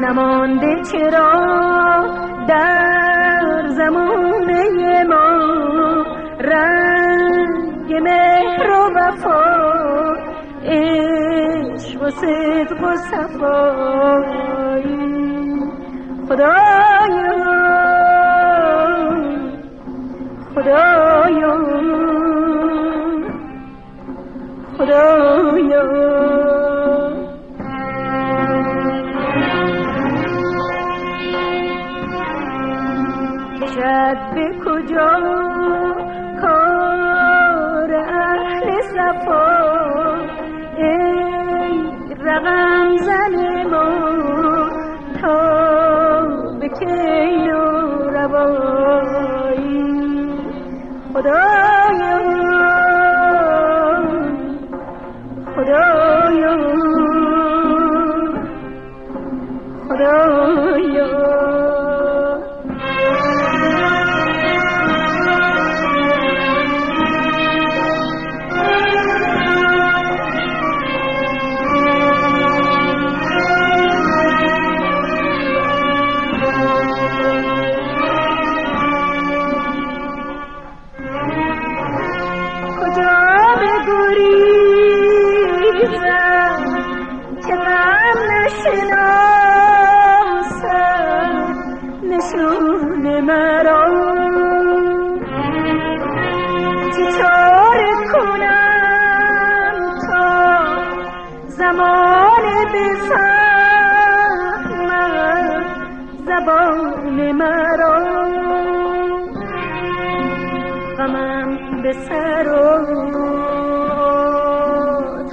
نمانده چرا در زمانه ما رنگ مهر و وفا عشق و صدق و صفایی. خدایا خدایا خدایا شد به کجا کار اهل صفا؟ ای رقم زن ما تا به کیل و روایی خدایا خدایا خدایا. زبان مرا. غمم به سر و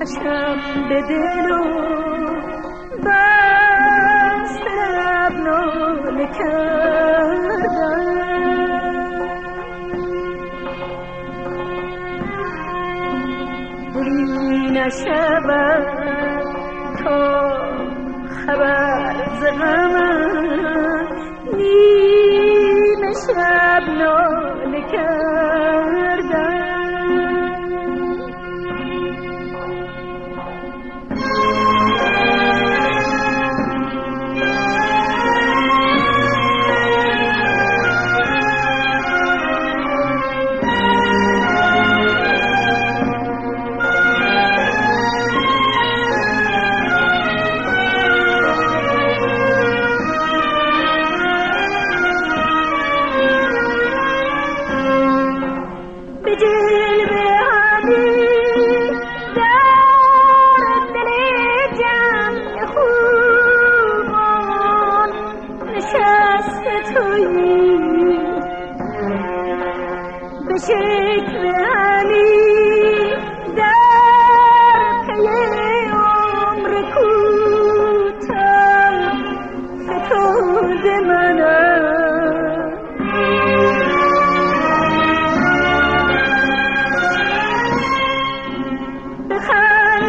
تشم به دل و بس لب ناله کردم نشود. تا خبر ز نیم شب ناله خدایا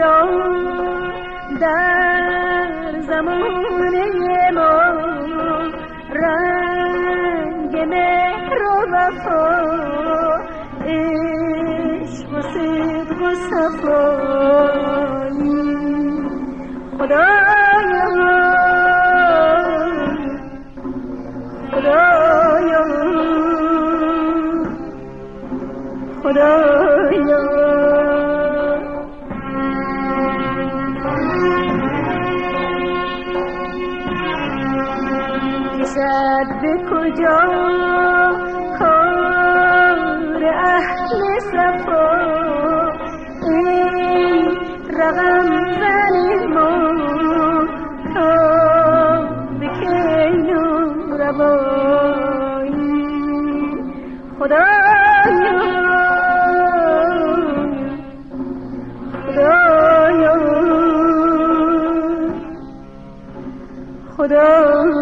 را در زمان ما. رنگ مهر و وفا و صدق و خدا کشد به کجا؟ کار اهل صفا. این رقم زن ما. تا به و روایی خدایا خدایا